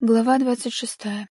Глава двадцать шестая.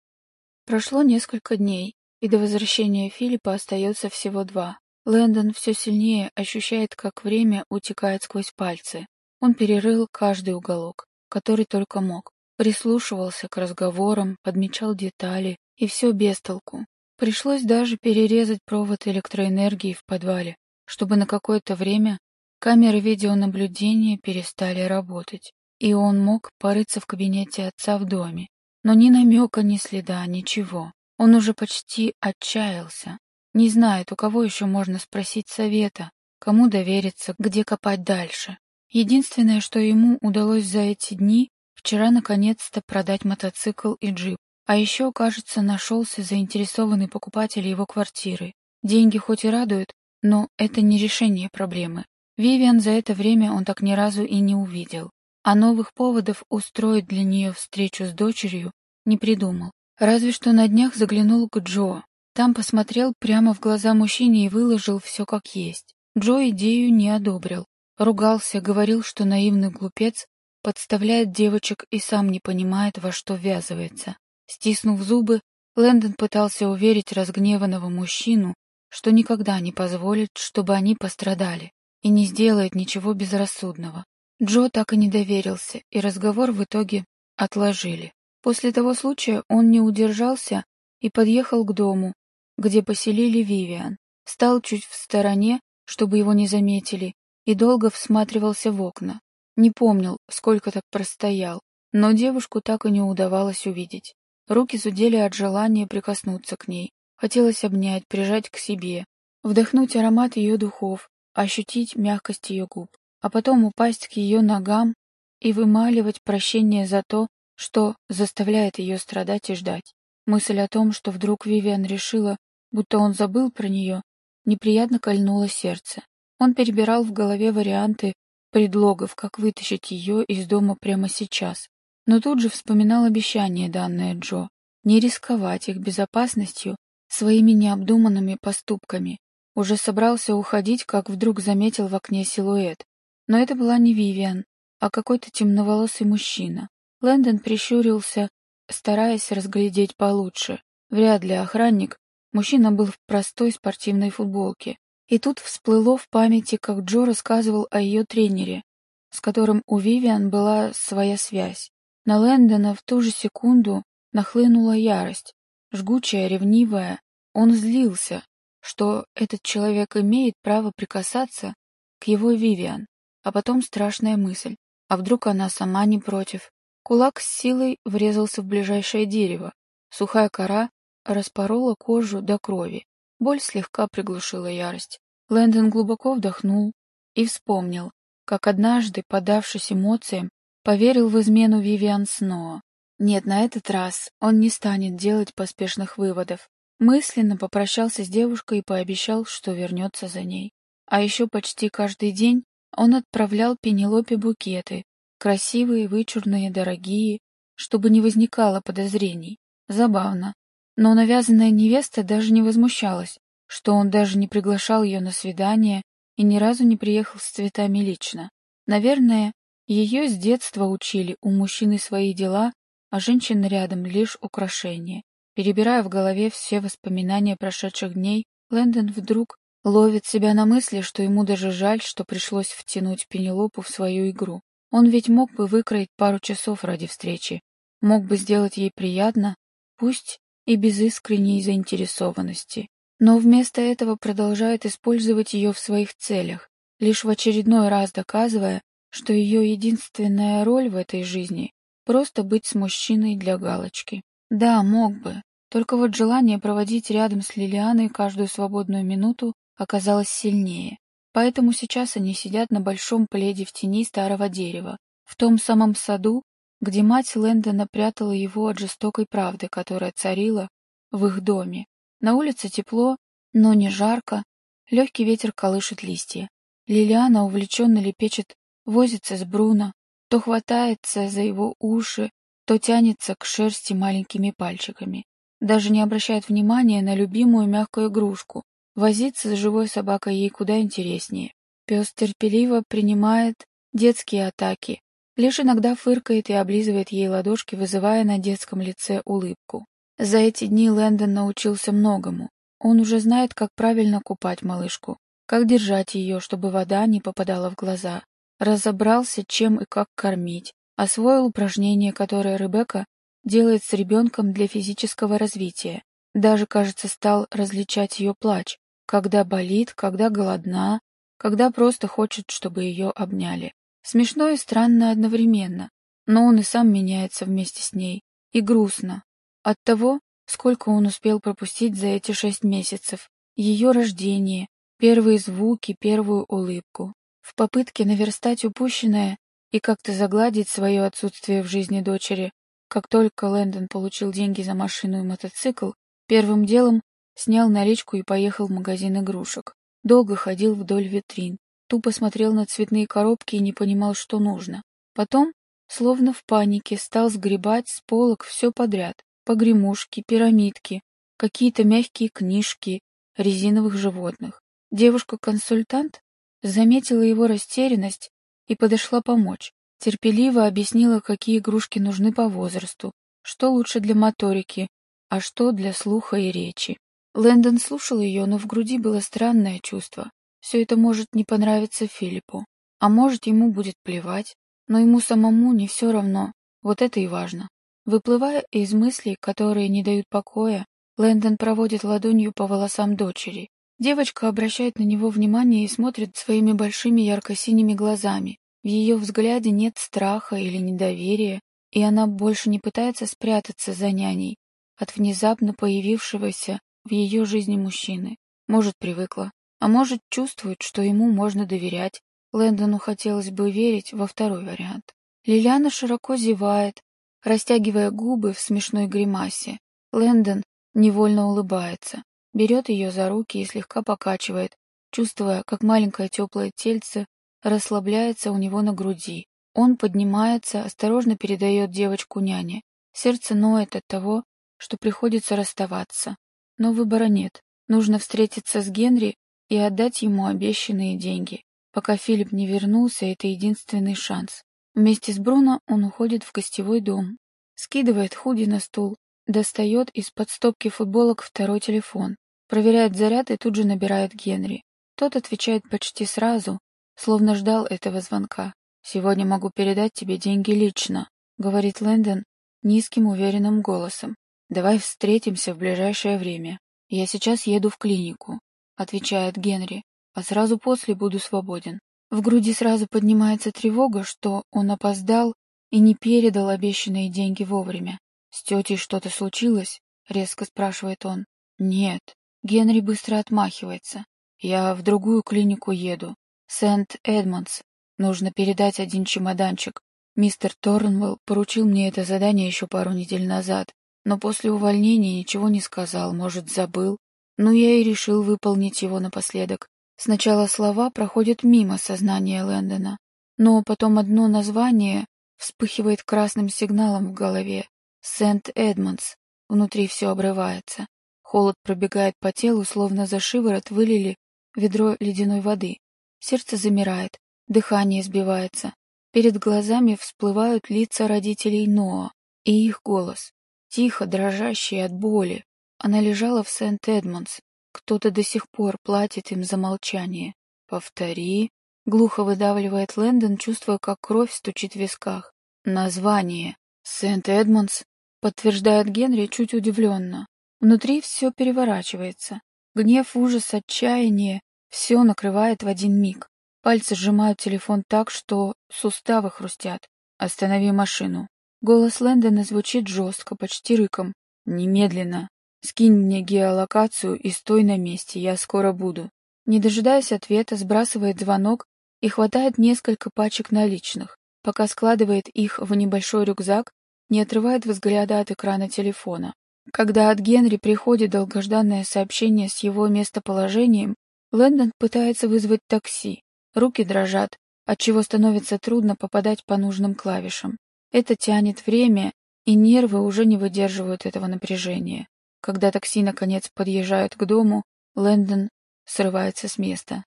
Прошло несколько дней, и до возвращения Филиппа остается всего два. Лэндон все сильнее ощущает, как время утекает сквозь пальцы. Он перерыл каждый уголок, который только мог. Прислушивался к разговорам, подмечал детали, и все без толку. Пришлось даже перерезать провод электроэнергии в подвале, чтобы на какое-то время камеры видеонаблюдения перестали работать, и он мог порыться в кабинете отца в доме, но ни намека, ни следа, ничего. Он уже почти отчаялся. Не знает, у кого еще можно спросить совета, кому довериться, где копать дальше. Единственное, что ему удалось за эти дни, вчера наконец-то продать мотоцикл и джип. А еще, кажется, нашелся заинтересованный покупатель его квартиры. Деньги хоть и радуют, но это не решение проблемы. Вивиан за это время он так ни разу и не увидел а новых поводов устроить для нее встречу с дочерью не придумал. Разве что на днях заглянул к Джо. Там посмотрел прямо в глаза мужчине и выложил все как есть. Джо идею не одобрил. Ругался, говорил, что наивный глупец подставляет девочек и сам не понимает, во что ввязывается. Стиснув зубы, Лэндон пытался уверить разгневанного мужчину, что никогда не позволит, чтобы они пострадали, и не сделает ничего безрассудного. Джо так и не доверился, и разговор в итоге отложили. После того случая он не удержался и подъехал к дому, где поселили Вивиан. Стал чуть в стороне, чтобы его не заметили, и долго всматривался в окна. Не помнил, сколько так простоял, но девушку так и не удавалось увидеть. Руки зудели от желания прикоснуться к ней. Хотелось обнять, прижать к себе, вдохнуть аромат ее духов, ощутить мягкость ее губ а потом упасть к ее ногам и вымаливать прощение за то, что заставляет ее страдать и ждать. Мысль о том, что вдруг Вивиан решила, будто он забыл про нее, неприятно кольнула сердце. Он перебирал в голове варианты предлогов, как вытащить ее из дома прямо сейчас. Но тут же вспоминал обещание, данное Джо, не рисковать их безопасностью своими необдуманными поступками. Уже собрался уходить, как вдруг заметил в окне силуэт. Но это была не Вивиан, а какой-то темноволосый мужчина. Лэндон прищурился, стараясь разглядеть получше. Вряд ли охранник. Мужчина был в простой спортивной футболке. И тут всплыло в памяти, как Джо рассказывал о ее тренере, с которым у Вивиан была своя связь. На Лэндона в ту же секунду нахлынула ярость, жгучая, ревнивая. Он злился, что этот человек имеет право прикасаться к его Вивиан. А потом страшная мысль. А вдруг она сама не против? Кулак с силой врезался в ближайшее дерево. Сухая кора распорола кожу до крови. Боль слегка приглушила ярость. Лэндон глубоко вдохнул и вспомнил, как однажды, подавшись эмоциям, поверил в измену Вивиан Сноа. Нет, на этот раз он не станет делать поспешных выводов. Мысленно попрощался с девушкой и пообещал, что вернется за ней. А еще почти каждый день он отправлял Пенелопе букеты, красивые, вычурные, дорогие, чтобы не возникало подозрений. Забавно. Но навязанная невеста даже не возмущалась, что он даже не приглашал ее на свидание и ни разу не приехал с цветами лично. Наверное, ее с детства учили у мужчины свои дела, а женщина рядом лишь украшение. Перебирая в голове все воспоминания прошедших дней, Лэндон вдруг Ловит себя на мысли, что ему даже жаль, что пришлось втянуть Пенелопу в свою игру. Он ведь мог бы выкроить пару часов ради встречи, мог бы сделать ей приятно, пусть и без искренней заинтересованности. Но вместо этого продолжает использовать ее в своих целях, лишь в очередной раз доказывая, что ее единственная роль в этой жизни — просто быть с мужчиной для галочки. Да, мог бы, только вот желание проводить рядом с Лилианой каждую свободную минуту оказалась сильнее. Поэтому сейчас они сидят на большом пледе в тени старого дерева, в том самом саду, где мать Лэндона прятала его от жестокой правды, которая царила в их доме. На улице тепло, но не жарко, легкий ветер колышет листья. Лилиана увлеченно лепечет, возится с Бруно, то хватается за его уши, то тянется к шерсти маленькими пальчиками. Даже не обращает внимания на любимую мягкую игрушку, Возиться с живой собакой ей куда интереснее. Пес терпеливо принимает детские атаки, Лишь иногда фыркает и облизывает ей ладошки, вызывая на детском лице улыбку. За эти дни Лэндон научился многому. Он уже знает, как правильно купать малышку, как держать ее, чтобы вода не попадала в глаза. Разобрался, чем и как кормить. Освоил упражнения, которые Ребекка делает с ребенком для физического развития. Даже, кажется, стал различать ее плач, когда болит, когда голодна, когда просто хочет, чтобы ее обняли. Смешно и странно одновременно, но он и сам меняется вместе с ней. И грустно. От того, сколько он успел пропустить за эти шесть месяцев. Ее рождение, первые звуки, первую улыбку. В попытке наверстать упущенное и как-то загладить свое отсутствие в жизни дочери, как только Лэндон получил деньги за машину и мотоцикл, первым делом снял наличку и поехал в магазин игрушек. Долго ходил вдоль витрин, тупо смотрел на цветные коробки и не понимал, что нужно. Потом, словно в панике, стал сгребать с полок все подряд. Погремушки, пирамидки, какие-то мягкие книжки, резиновых животных. Девушка-консультант заметила его растерянность и подошла помочь. Терпеливо объяснила, какие игрушки нужны по возрасту, что лучше для моторики, а что для слуха и речи. Лэндон слушал ее, но в груди было странное чувство. Все это может не понравиться Филиппу, а может ему будет плевать, но ему самому не все равно, вот это и важно. Выплывая из мыслей, которые не дают покоя, Лэндон проводит ладонью по волосам дочери. Девочка обращает на него внимание и смотрит своими большими ярко-синими глазами. В ее взгляде нет страха или недоверия, и она больше не пытается спрятаться за няней от внезапно появившегося в ее жизни мужчины. Может, привыкла, а может, чувствует, что ему можно доверять. Лэндону хотелось бы верить во второй вариант. Лилиана широко зевает, растягивая губы в смешной гримасе. Лэндон невольно улыбается, берет ее за руки и слегка покачивает, чувствуя, как маленькое теплое тельце расслабляется у него на груди. Он поднимается, осторожно передает девочку няне. Сердце ноет от того, что приходится расставаться. Но выбора нет. Нужно встретиться с Генри и отдать ему обещанные деньги. Пока Филипп не вернулся, это единственный шанс. Вместе с Бруно он уходит в гостевой дом. Скидывает худи на стул, достает из-под стопки футболок второй телефон, проверяет заряд и тут же набирает Генри. Тот отвечает почти сразу, словно ждал этого звонка. «Сегодня могу передать тебе деньги лично», — говорит Лэндон низким уверенным голосом. «Давай встретимся в ближайшее время. Я сейчас еду в клинику», — отвечает Генри, «а сразу после буду свободен». В груди сразу поднимается тревога, что он опоздал и не передал обещанные деньги вовремя. «С тетей что-то случилось?» — резко спрашивает он. «Нет». Генри быстро отмахивается. «Я в другую клинику еду. Сент-Эдмондс. Нужно передать один чемоданчик. Мистер Торнвелл поручил мне это задание еще пару недель назад но после увольнения ничего не сказал, может, забыл. Ну, я и решил выполнить его напоследок. Сначала слова проходят мимо сознания Лэндона, но потом одно название вспыхивает красным сигналом в голове. Сент-Эдмондс. Внутри все обрывается. Холод пробегает по телу, словно за шиворот вылили ведро ледяной воды. Сердце замирает, дыхание сбивается. Перед глазами всплывают лица родителей Ноа и их голос тихо, дрожащей от боли. Она лежала в Сент-Эдмондс. Кто-то до сих пор платит им за молчание. «Повтори», — глухо выдавливает Лэндон, чувствуя, как кровь стучит в висках. «Название. Сент-Эдмондс», — подтверждает Генри чуть удивленно. Внутри все переворачивается. Гнев, ужас, отчаяние — все накрывает в один миг. Пальцы сжимают телефон так, что суставы хрустят. «Останови машину», Голос Лэндона звучит жестко, почти рыком. «Немедленно. Скинь мне геолокацию и стой на месте, я скоро буду». Не дожидаясь ответа, сбрасывает звонок и хватает несколько пачек наличных. Пока складывает их в небольшой рюкзак, не отрывает взгляда от экрана телефона. Когда от Генри приходит долгожданное сообщение с его местоположением, Лэндон пытается вызвать такси. Руки дрожат, отчего становится трудно попадать по нужным клавишам. Это тянет время, и нервы уже не выдерживают этого напряжения. Когда такси наконец подъезжает к дому, Лэндон срывается с места.